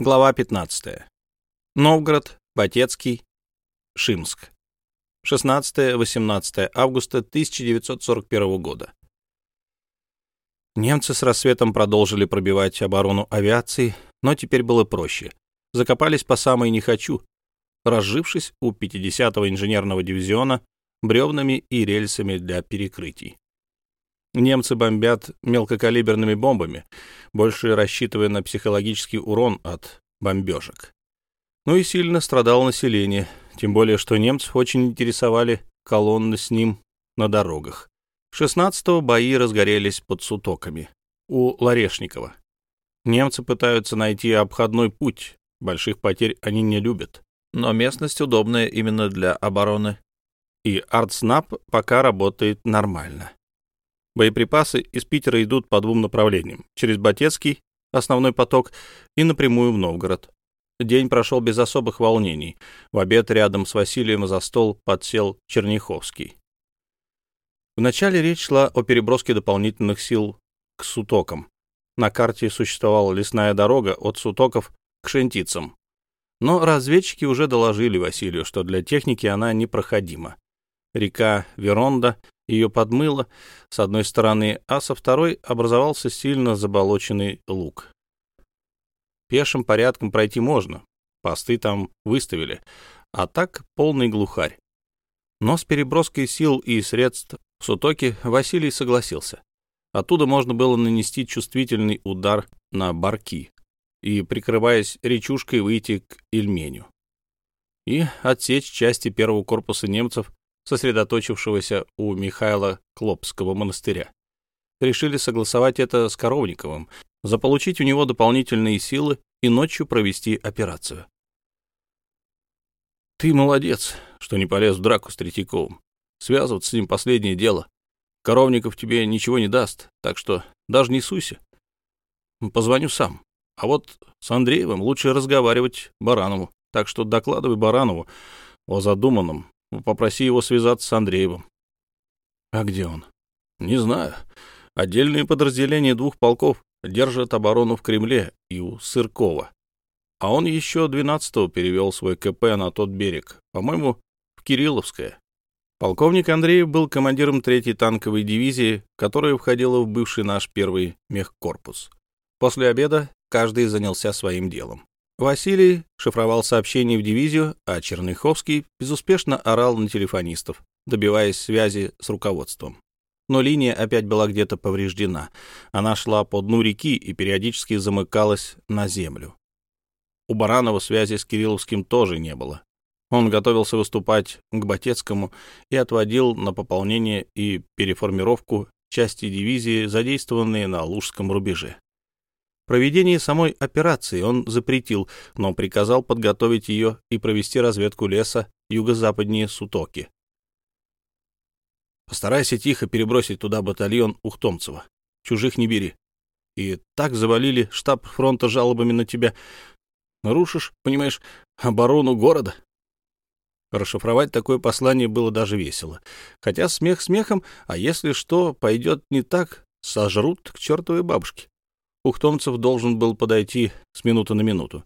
Глава 15. Новгород, Батецкий, Шимск. 16-18 августа 1941 года. Немцы с рассветом продолжили пробивать оборону авиации, но теперь было проще. Закопались по самой не хочу, разжившись у 50-го инженерного дивизиона бревнами и рельсами для перекрытий. Немцы бомбят мелкокалиберными бомбами, больше рассчитывая на психологический урон от бомбежек. Ну и сильно страдало население, тем более что немцев очень интересовали колонны с ним на дорогах. 16-го бои разгорелись под Сутоками у Ларешникова. Немцы пытаются найти обходной путь, больших потерь они не любят, но местность удобная именно для обороны, и артснап пока работает нормально. Боеприпасы из Питера идут по двум направлениям. Через Батецкий, основной поток, и напрямую в Новгород. День прошел без особых волнений. В обед рядом с Василием за стол подсел Черняховский. Вначале речь шла о переброске дополнительных сил к Сутокам. На карте существовала лесная дорога от Сутоков к Шентицам. Но разведчики уже доложили Василию, что для техники она непроходима. Река Веронда ее подмыло с одной стороны, а со второй образовался сильно заболоченный луг. Пешим порядком пройти можно, посты там выставили, а так полный глухарь. Но с переброской сил и средств в Сутоке Василий согласился. Оттуда можно было нанести чувствительный удар на барки и, прикрываясь речушкой, выйти к Ильменю и отсечь части первого корпуса немцев сосредоточившегося у Михаила Клопского монастыря. Решили согласовать это с Коровниковым, заполучить у него дополнительные силы и ночью провести операцию. «Ты молодец, что не полез в драку с Третьяковым. Связываться с ним последнее дело. Коровников тебе ничего не даст, так что даже не суйся. Позвоню сам. А вот с Андреевым лучше разговаривать Баранову, так что докладывай Баранову о задуманном Попроси его связаться с Андреевым. А где он? Не знаю. Отдельные подразделения двух полков держат оборону в Кремле и у Сыркова. А он еще 12-го перевел свой КП на тот берег, по-моему, в Кирилловское. Полковник Андреев был командиром 3-й танковой дивизии, которая входила в бывший наш первый мехкорпус. После обеда каждый занялся своим делом. Василий шифровал сообщения в дивизию, а Черныховский безуспешно орал на телефонистов, добиваясь связи с руководством. Но линия опять была где-то повреждена. Она шла по дну реки и периодически замыкалась на землю. У Баранова связи с Кирилловским тоже не было. Он готовился выступать к Батецкому и отводил на пополнение и переформировку части дивизии, задействованные на Лужском рубеже. Проведение самой операции он запретил, но приказал подготовить ее и провести разведку леса юго-западнее Сутоки. Постарайся тихо перебросить туда батальон Ухтомцева. Чужих не бери. И так завалили штаб фронта жалобами на тебя. Нарушишь, понимаешь, оборону города. Расшифровать такое послание было даже весело. Хотя смех смехом, а если что пойдет не так, сожрут к чертовой бабушке. Ухтомцев должен был подойти с минуты на минуту.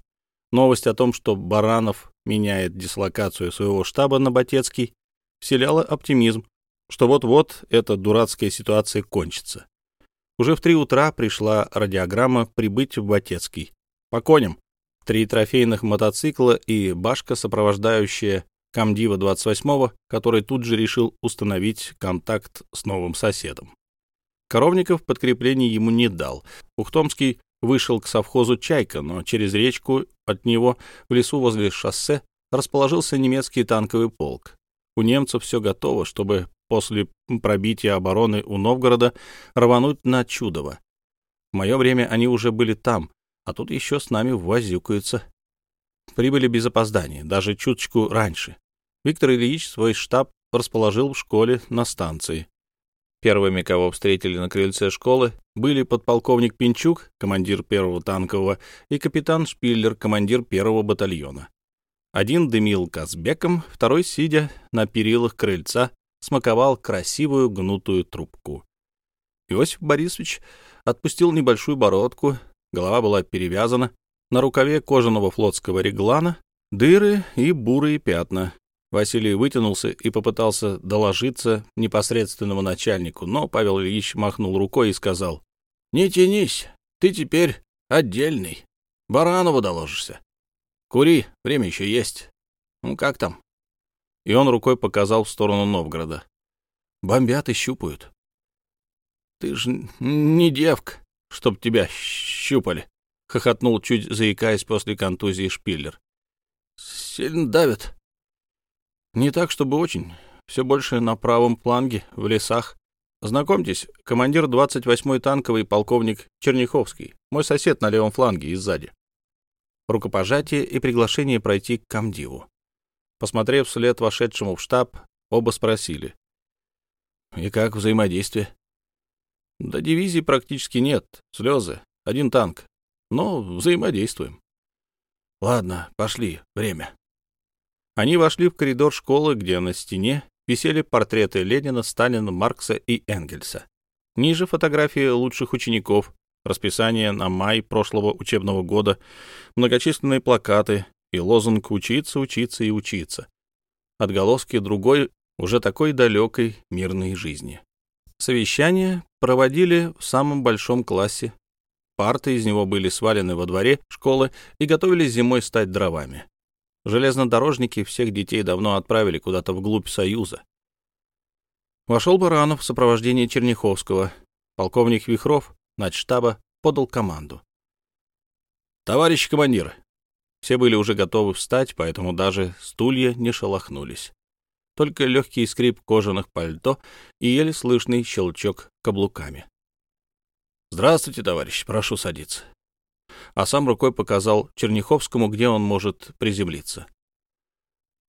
Новость о том, что Баранов меняет дислокацию своего штаба на Батецкий, вселяла оптимизм, что вот-вот эта дурацкая ситуация кончится. Уже в три утра пришла радиограмма прибыть в Батецкий. По коням. Три трофейных мотоцикла и башка, сопровождающая комдива 28-го, который тут же решил установить контакт с новым соседом. Коровников подкреплений ему не дал. Ухтомский вышел к совхозу «Чайка», но через речку от него в лесу возле шоссе расположился немецкий танковый полк. У немцев все готово, чтобы после пробития обороны у Новгорода рвануть на Чудово. В мое время они уже были там, а тут еще с нами возюкаются. Прибыли без опоздания, даже чуточку раньше. Виктор Ильич свой штаб расположил в школе на станции. Первыми, кого встретили на крыльце школы, были подполковник Пинчук, командир первого танкового, и капитан Шпиллер, командир первого батальона. Один дымил казбеком, второй, сидя на перилах крыльца, смаковал красивую гнутую трубку. Иосиф Борисович отпустил небольшую бородку, голова была перевязана, На рукаве кожаного флотского реглана дыры и бурые пятна. Василий вытянулся и попытался доложиться непосредственному начальнику, но Павел Ильич махнул рукой и сказал, «Не тянись, ты теперь отдельный. Баранову доложишься. Кури, время еще есть. Ну, как там?» И он рукой показал в сторону Новгорода. «Бомбят и щупают». «Ты ж не девка, чтоб тебя щупали», — хохотнул, чуть заикаясь после контузии Шпиллер. «Сильно давят». «Не так, чтобы очень. Все больше на правом фланге, в лесах. Знакомьтесь, командир 28-й танковый полковник Черняховский, мой сосед на левом фланге и сзади». Рукопожатие и приглашение пройти к комдиву. Посмотрев вслед вошедшему в штаб, оба спросили. «И как взаимодействие?» «До дивизии практически нет. Слезы. Один танк. Но взаимодействуем». «Ладно, пошли. Время». Они вошли в коридор школы, где на стене висели портреты Ленина, Сталина, Маркса и Энгельса. Ниже фотографии лучших учеников, расписание на май прошлого учебного года, многочисленные плакаты и лозунг «Учиться, учиться и учиться». Отголоски другой, уже такой далекой мирной жизни. Совещания проводили в самом большом классе. Парты из него были свалены во дворе школы и готовились зимой стать дровами. Железнодорожники всех детей давно отправили куда-то вглубь Союза. Вошел Баранов в сопровождении Черняховского. Полковник Вихров, начштаба, подал команду. «Товарищ командир!» Все были уже готовы встать, поэтому даже стулья не шелохнулись. Только легкий скрип кожаных пальто и еле слышный щелчок каблуками. «Здравствуйте, товарищ, прошу садиться» а сам рукой показал Черняховскому, где он может приземлиться.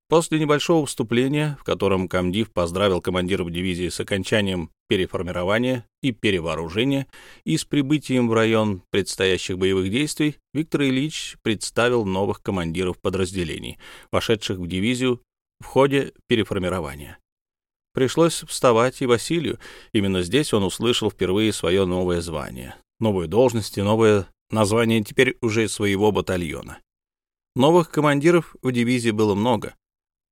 После небольшого вступления, в котором комдив поздравил командиров дивизии с окончанием переформирования и перевооружения и с прибытием в район предстоящих боевых действий, Виктор Ильич представил новых командиров подразделений, вошедших в дивизию в ходе переформирования. Пришлось вставать и Василию. Именно здесь он услышал впервые свое новое звание, новые должности, новое название теперь уже своего батальона. Новых командиров в дивизии было много.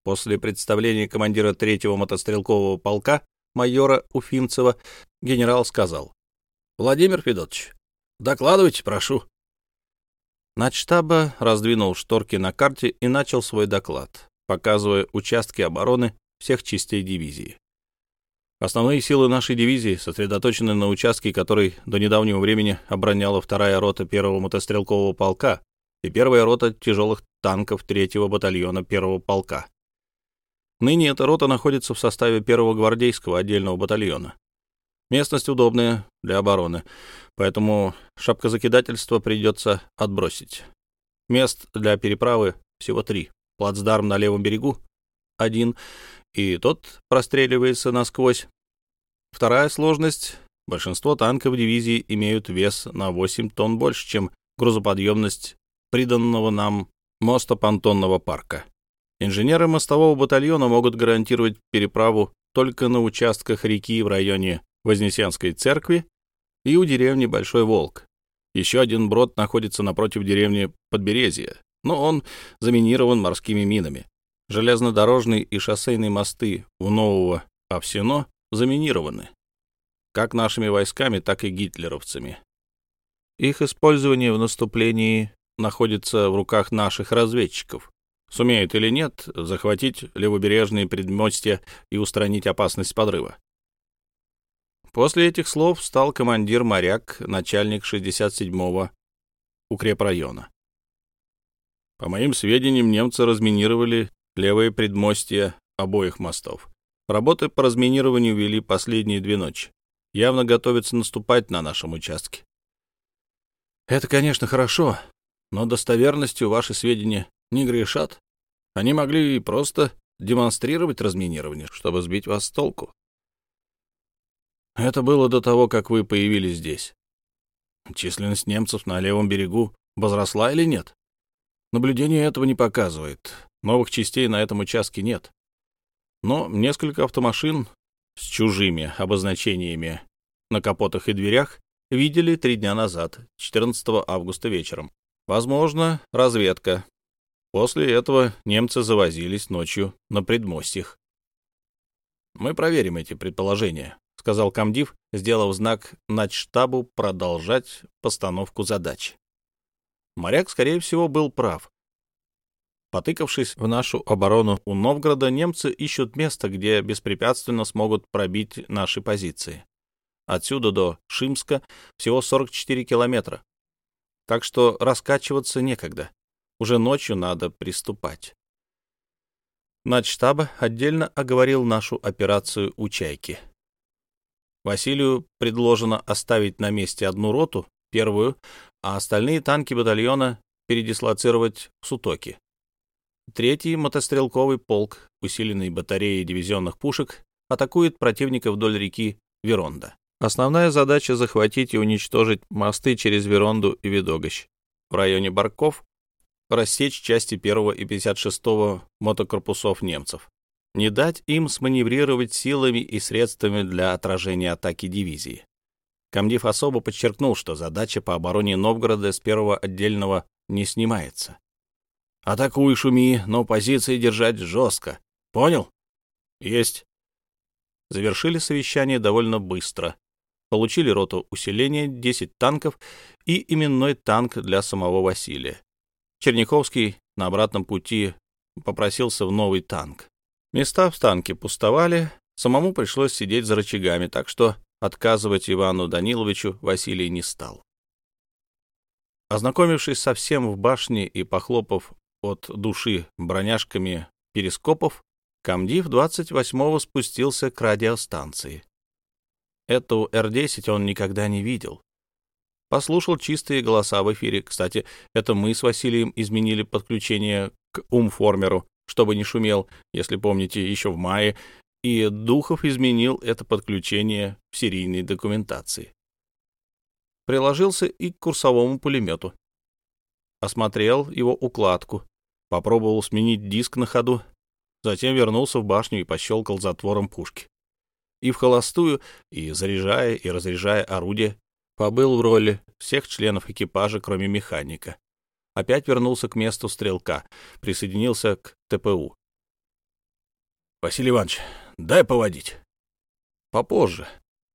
После представления командира третьего мотострелкового полка, майора Уфимцева, генерал сказал. «Владимир Федотович, докладывайте, прошу». Начштаба раздвинул шторки на карте и начал свой доклад, показывая участки обороны всех частей дивизии. Основные силы нашей дивизии сосредоточены на участке, который до недавнего времени обороняла вторая рота первого мотострелкового полка и первая рота тяжелых танков третьего батальона первого полка. Ныне эта рота находится в составе первого гвардейского отдельного батальона. Местность удобная для обороны, поэтому шапкозакидательство придется отбросить. Мест для переправы всего три. Плацдарм на левом берегу — один, и тот простреливается насквозь. Вторая сложность — большинство танков дивизии имеют вес на 8 тонн больше, чем грузоподъемность приданного нам моста понтонного парка. Инженеры мостового батальона могут гарантировать переправу только на участках реки в районе Вознесенской церкви и у деревни Большой Волк. Еще один брод находится напротив деревни Подберезье, но он заминирован морскими минами. Железнодорожные и шоссейные мосты у Нового Овсино заминированы, как нашими войсками, так и гитлеровцами. Их использование в наступлении находится в руках наших разведчиков. Сумеют или нет захватить левобережные предмостья и устранить опасность подрыва. После этих слов встал командир-моряк, начальник 67-го укрепрайона. По моим сведениям, немцы разминировали левые предмостья обоих мостов. Работы по разминированию вели последние две ночи. Явно готовятся наступать на нашем участке. Это, конечно, хорошо, но достоверностью ваши сведения не грешат. Они могли и просто демонстрировать разминирование, чтобы сбить вас с толку. Это было до того, как вы появились здесь. Численность немцев на левом берегу возросла или нет? Наблюдение этого не показывает. Новых частей на этом участке нет. Но несколько автомашин с чужими обозначениями на капотах и дверях видели три дня назад, 14 августа вечером. Возможно, разведка. После этого немцы завозились ночью на предмостьях. Мы проверим эти предположения, сказал комдив, сделав знак начштабу продолжать постановку задач. Моряк, скорее всего, был прав. Потыкавшись в нашу оборону у Новгорода, немцы ищут место, где беспрепятственно смогут пробить наши позиции. Отсюда до Шимска всего 44 километра. Так что раскачиваться некогда. Уже ночью надо приступать. Начштаба отдельно оговорил нашу операцию у «Чайки». Василию предложено оставить на месте одну роту, первую, а остальные танки батальона передислоцировать в Сутоки. Третий мотострелковый полк, усиленный батареей дивизионных пушек, атакует противника вдоль реки Веронда. Основная задача — захватить и уничтожить мосты через Веронду и Видогощ. В районе Барков рассечь части 1 и 56 мотокорпусов немцев. Не дать им сманеврировать силами и средствами для отражения атаки дивизии. Комдив особо подчеркнул, что задача по обороне Новгорода с первого отдельного не снимается. Атакуй, шуми, но позиции держать жестко. Понял? Есть. Завершили совещание довольно быстро. Получили роту усиления, 10 танков и именной танк для самого Василия. Черняховский на обратном пути попросился в новый танк. Места в танке пустовали, самому пришлось сидеть за рычагами, так что отказывать Ивану Даниловичу Василий не стал. Ознакомившись совсем в башне и похлопав от души броняшками перископов, комдив 28-го спустился к радиостанции. Эту Р-10 он никогда не видел. Послушал чистые голоса в эфире. Кстати, это мы с Василием изменили подключение к умформеру, чтобы не шумел, если помните, еще в мае, и Духов изменил это подключение в серийной документации. Приложился и к курсовому пулемету. Осмотрел его укладку, Попробовал сменить диск на ходу, затем вернулся в башню и пощелкал затвором пушки. И в холостую, и заряжая, и разряжая орудие, побыл в роли всех членов экипажа, кроме механика. Опять вернулся к месту стрелка, присоединился к ТПУ. — Василий Иванович, дай поводить. — Попозже.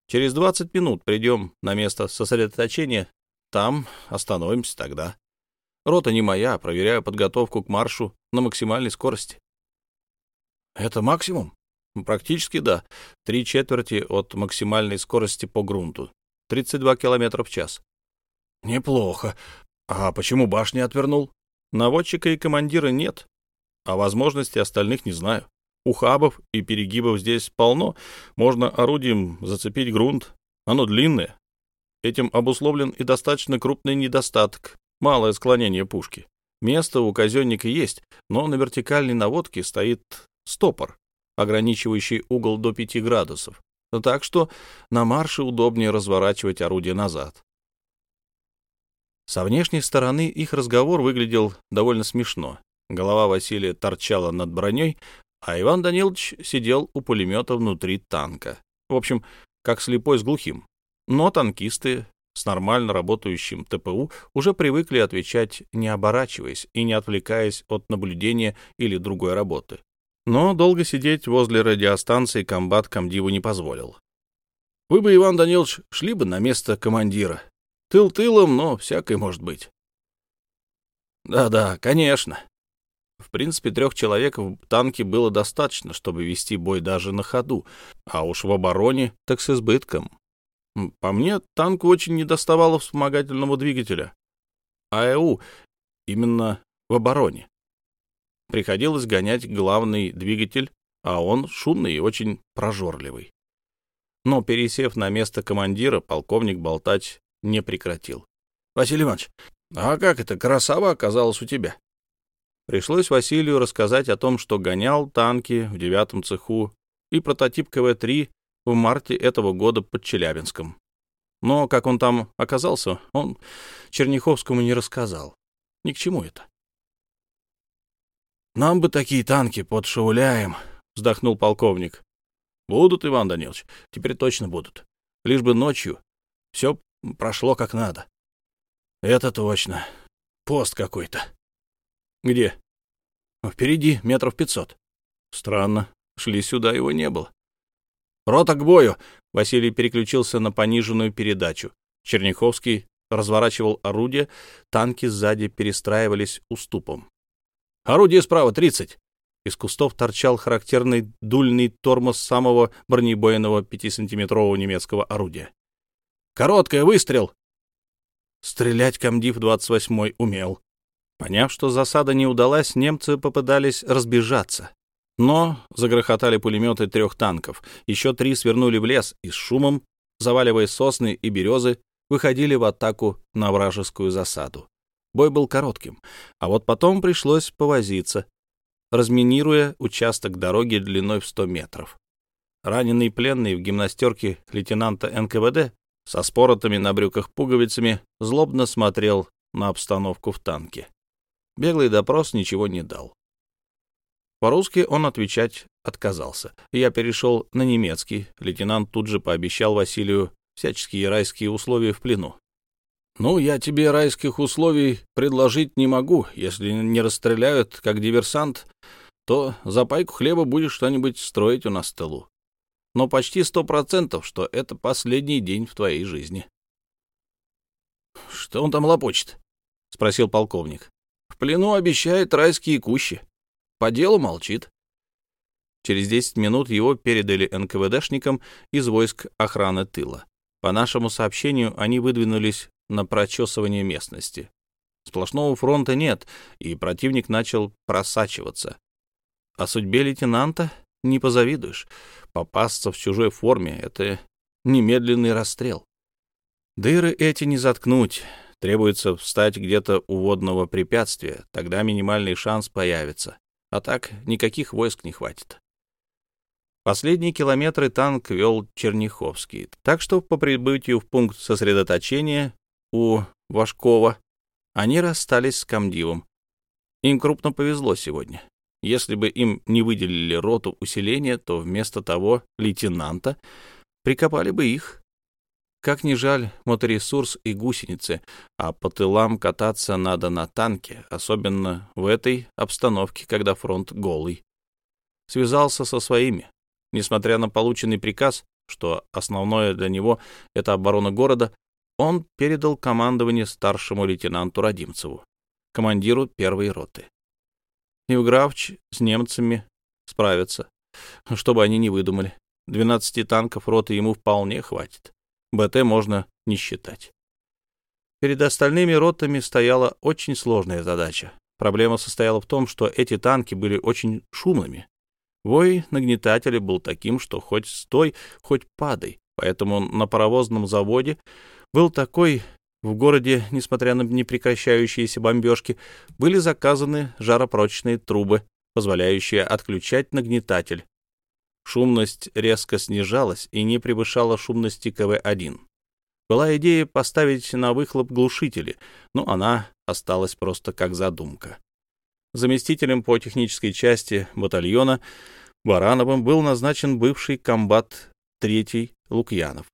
Через двадцать минут придем на место сосредоточения, там остановимся тогда. Рота не моя, проверяю подготовку к маршу на максимальной скорости. Это максимум? Практически да. Три четверти от максимальной скорости по грунту. 32 километра в час. Неплохо. А почему башни отвернул? Наводчика и командира нет. А возможности остальных не знаю. Ухабов и перегибов здесь полно. Можно орудием зацепить грунт. Оно длинное. Этим обусловлен и достаточно крупный недостаток малое склонение пушки. Место у казенника есть, но на вертикальной наводке стоит стопор, ограничивающий угол до 5 градусов. Так что на марше удобнее разворачивать орудие назад. Со внешней стороны их разговор выглядел довольно смешно. Голова Василия торчала над броней, а Иван Данилович сидел у пулемета внутри танка. В общем, как слепой с глухим. Но танкисты с нормально работающим ТПУ уже привыкли отвечать, не оборачиваясь и не отвлекаясь от наблюдения или другой работы. Но долго сидеть возле радиостанции комбат комдиву не позволил. Вы бы, Иван Данилович, шли бы на место командира. Тыл тылом, но всякое может быть. Да-да, конечно. В принципе, трех человек в танке было достаточно, чтобы вести бой даже на ходу, а уж в обороне так с избытком. По мне, танку очень недоставало вспомогательного двигателя. АЭУ именно в обороне. Приходилось гонять главный двигатель, а он шумный и очень прожорливый. Но, пересев на место командира, полковник болтать не прекратил. — Василий Иванович, а как эта красава оказалась у тебя? Пришлось Василию рассказать о том, что гонял танки в девятом цеху и прототип КВ-3 в марте этого года под Челябинском. Но как он там оказался, он Черняховскому не рассказал. Ни к чему это. «Нам бы такие танки под Шауляем», — вздохнул полковник. «Будут, Иван Данилович, теперь точно будут. Лишь бы ночью все прошло как надо». «Это точно. Пост какой-то. Где? Впереди, метров пятьсот. Странно. Шли сюда, его не было. Рота к бою! Василий переключился на пониженную передачу. Черняховский разворачивал орудие, танки сзади перестраивались уступом. «Орудие справа, тридцать!» Из кустов торчал характерный дульный тормоз самого бронебойного пятисантиметрового немецкого орудия. «Короткая, выстрел!» Стрелять комдив 28-й умел. Поняв, что засада не удалась, немцы попытались разбежаться. Но загрохотали пулеметы трех танков. Еще три свернули в лес и с шумом, заваливая сосны и березы, выходили в атаку на вражескую засаду. Бой был коротким, а вот потом пришлось повозиться, разминируя участок дороги длиной в 100 метров. Раненый пленный в гимнастерке лейтенанта НКВД со споротыми на брюках пуговицами злобно смотрел на обстановку в танке. Беглый допрос ничего не дал. По-русски он отвечать отказался. Я перешел на немецкий. Лейтенант тут же пообещал Василию всяческие райские условия в плену. «Ну, я тебе райских условий предложить не могу. Если не расстреляют, как диверсант, то за пайку хлеба будешь что-нибудь строить у нас в тылу. Но почти сто процентов, что это последний день в твоей жизни». «Что он там лопочет?» — спросил полковник. «В плену обещает райские кущи. По делу молчит». Через десять минут его передали НКВДшникам из войск охраны тыла. По нашему сообщению, они выдвинулись на прочесывание местности. Сплошного фронта нет, и противник начал просачиваться. О судьбе лейтенанта не позавидуешь. Попасться в чужой форме — это немедленный расстрел. Дыры эти не заткнуть. Требуется встать где-то у водного препятствия, тогда минимальный шанс появится. А так никаких войск не хватит. Последние километры танк вел Черняховский, так что по прибытию в пункт сосредоточения у Вашкова они расстались с комдивом. Им крупно повезло сегодня. Если бы им не выделили роту усиления, то вместо того лейтенанта прикопали бы их. Как ни жаль, моторесурс и гусеницы, а по тылам кататься надо на танке, особенно в этой обстановке, когда фронт голый. Связался со своими, Несмотря на полученный приказ, что основное для него — это оборона города, он передал командование старшему лейтенанту Родимцеву, командиру первой роты. Евграфч с немцами справится, чтобы они не выдумали. Двенадцати танков роты ему вполне хватит. БТ можно не считать. Перед остальными ротами стояла очень сложная задача. Проблема состояла в том, что эти танки были очень шумными. Вой нагнетателя был таким, что хоть стой, хоть падай. Поэтому на паровозном заводе был такой в городе, несмотря на непрекращающиеся бомбежки, были заказаны жаропрочные трубы, позволяющие отключать нагнетатель. Шумность резко снижалась и не превышала шумности КВ-1. Была идея поставить на выхлоп глушители, но она осталась просто как задумка. Заместителем по технической части батальона Барановым был назначен бывший комбат третий Лукьянов.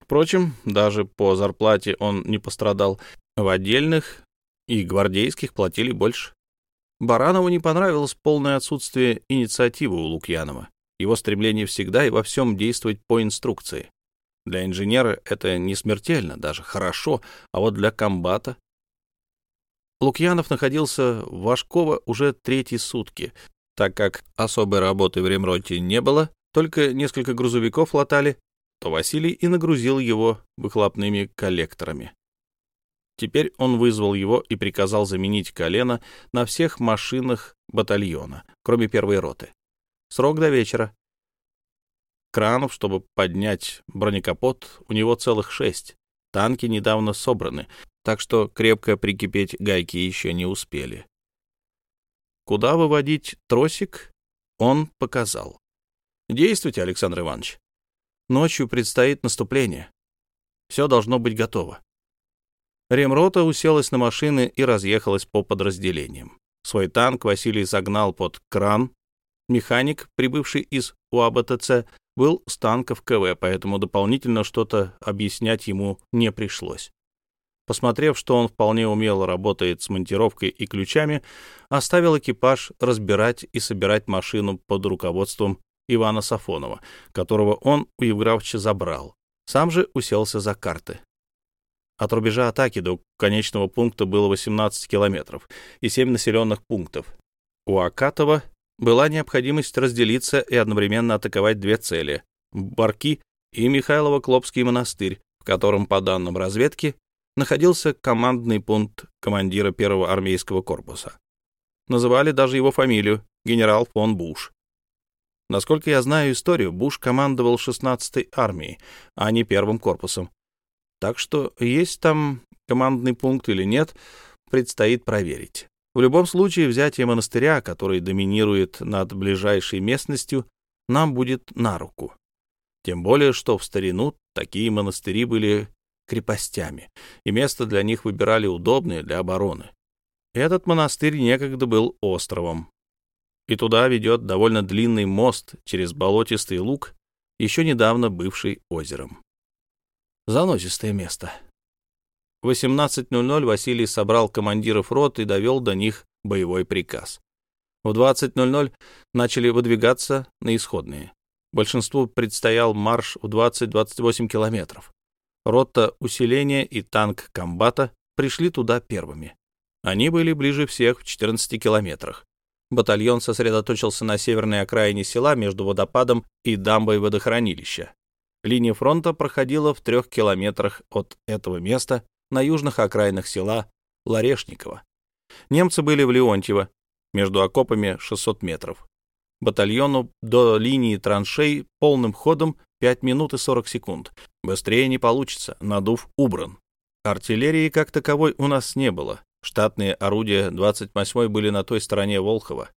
Впрочем, даже по зарплате он не пострадал. В отдельных и гвардейских платили больше. Баранову не понравилось полное отсутствие инициативы у Лукьянова. Его стремление всегда и во всем действовать по инструкции. Для инженера это не смертельно, даже хорошо, а вот для комбата Лукьянов находился в Вашково уже третьи сутки, так как особой работы в ремроте не было, только несколько грузовиков латали, то Василий и нагрузил его выхлопными коллекторами. Теперь он вызвал его и приказал заменить колено на всех машинах батальона, кроме первой роты. Срок до вечера. Кранов, чтобы поднять бронекапот, у него целых шесть. Танки недавно собраны, так что крепко прикипеть гайки еще не успели. Куда выводить тросик, он показал. Действуйте, Александр Иванович. Ночью предстоит наступление. Все должно быть готово. Ремрота уселась на машины и разъехалась по подразделениям. Свой танк Василий загнал под кран. Механик, прибывший из УАБТЦ, был с танков КВ, поэтому дополнительно что-то объяснять ему не пришлось. Посмотрев, что он вполне умело работает с монтировкой и ключами, оставил экипаж разбирать и собирать машину под руководством Ивана Сафонова, которого он у Евграфовича забрал. Сам же уселся за карты. От рубежа атаки до конечного пункта было 18 километров и 7 населенных пунктов. У Акатова была необходимость разделиться и одновременно атаковать две цели — Барки и Михайлово-Клопский монастырь, в котором, по данным разведки, находился командный пункт командира первого армейского корпуса. Называли даже его фамилию — генерал фон Буш. Насколько я знаю историю, Буш командовал 16-й армией, а не первым корпусом. Так что есть там командный пункт или нет, предстоит проверить. В любом случае, взятие монастыря, который доминирует над ближайшей местностью, нам будет на руку. Тем более, что в старину такие монастыри были крепостями, и место для них выбирали удобное для обороны. Этот монастырь некогда был островом, и туда ведет довольно длинный мост через болотистый луг, еще недавно бывший озером. Заносистое место. В 18.00 Василий собрал командиров рот и довел до них боевой приказ. В 20.00 начали выдвигаться на исходные. Большинству предстоял марш в 20-28 километров. Рота усиления и танк комбата пришли туда первыми. Они были ближе всех в 14 километрах. Батальон сосредоточился на северной окраине села между водопадом и дамбой водохранилища. Линия фронта проходила в трех километрах от этого места на южных окраинах села Ларешниково. Немцы были в Леонтьево, между окопами 600 метров. Батальону до линии траншей полным ходом 5 минут и 40 секунд. Быстрее не получится, надув убран. Артиллерии как таковой у нас не было. Штатные орудия 28-й были на той стороне Волхова,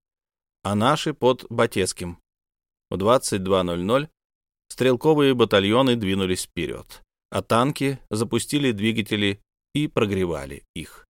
а наши под Батецким. В 22.00 стрелковые батальоны двинулись вперед, а танки запустили двигатели и прогревали их.